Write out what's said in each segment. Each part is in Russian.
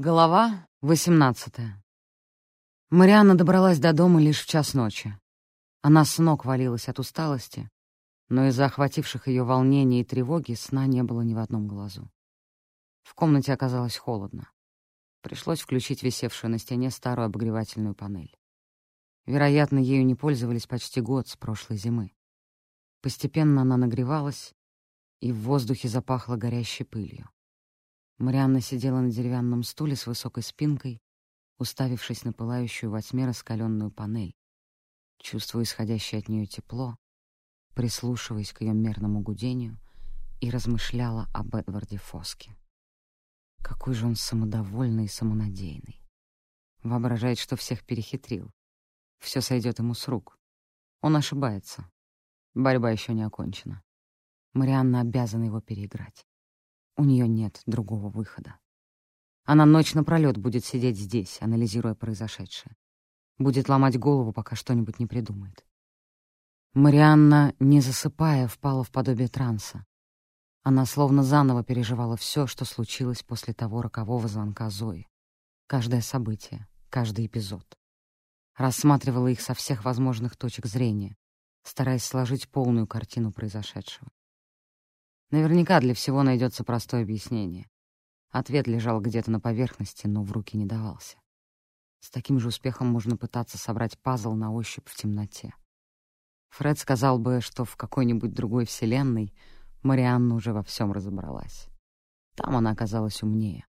Глава 18 Марианна добралась до дома лишь в час ночи. Она с ног валилась от усталости, но из-за охвативших ее волнений и тревоги сна не было ни в одном глазу. В комнате оказалось холодно. Пришлось включить висевшую на стене старую обогревательную панель. Вероятно, ею не пользовались почти год с прошлой зимы. Постепенно она нагревалась, и в воздухе запахло горящей пылью. Марианна сидела на деревянном стуле с высокой спинкой, уставившись на пылающую во тьме раскаленную панель, чувствуя исходящее от нее тепло, прислушиваясь к ее мерному гудению и размышляла об Эдварде Фоске. Какой же он самодовольный и самонадеянный. Воображает, что всех перехитрил. Все сойдет ему с рук. Он ошибается. Борьба еще не окончена. Марианна обязана его переиграть. У нее нет другого выхода. Она ночь напролёт будет сидеть здесь, анализируя произошедшее. Будет ломать голову, пока что-нибудь не придумает. Марианна, не засыпая, впала в подобие транса. Она словно заново переживала все, что случилось после того рокового звонка Зои. Каждое событие, каждый эпизод. Рассматривала их со всех возможных точек зрения, стараясь сложить полную картину произошедшего. Наверняка для всего найдется простое объяснение. Ответ лежал где-то на поверхности, но в руки не давался. С таким же успехом можно пытаться собрать пазл на ощупь в темноте. Фред сказал бы, что в какой-нибудь другой вселенной Марианна уже во всем разобралась. Там она оказалась умнее.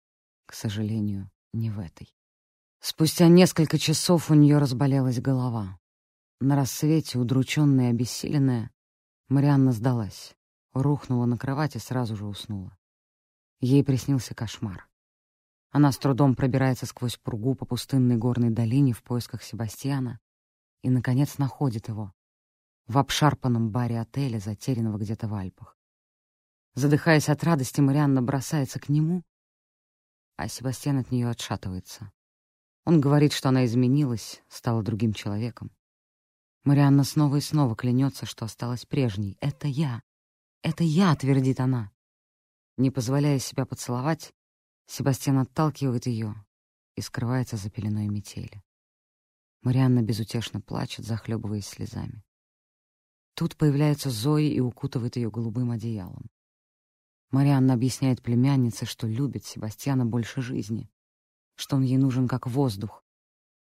К сожалению, не в этой. Спустя несколько часов у нее разболелась голова. На рассвете, удрученная и обессиленная, Марианна сдалась рухнула на кровать и сразу же уснула. Ей приснился кошмар. Она с трудом пробирается сквозь пургу по пустынной горной долине в поисках Себастьяна и, наконец, находит его в обшарпанном баре отеля, затерянного где-то в Альпах. Задыхаясь от радости, Марианна бросается к нему, а Себастьян от нее отшатывается. Он говорит, что она изменилась, стала другим человеком. Марианна снова и снова клянется, что осталась прежней. «Это я! «Это я», — твердит она. Не позволяя себя поцеловать, Себастьян отталкивает ее и скрывается за пеленой метели. Марианна безутешно плачет, захлебываясь слезами. Тут появляется Зои и укутывает ее голубым одеялом. Марианна объясняет племяннице, что любит Себастьяна больше жизни, что он ей нужен как воздух.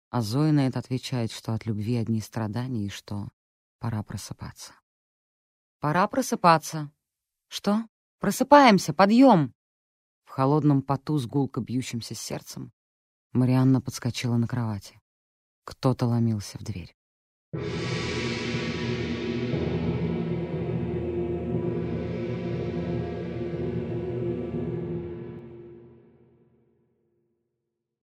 А Зоя на это отвечает, что от любви одни страдания и что пора просыпаться. Пора просыпаться. Что? Просыпаемся, подъем! В холодном поту с гулко бьющимся сердцем Марианна подскочила на кровати. Кто-то ломился в дверь.